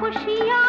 खुशियाँ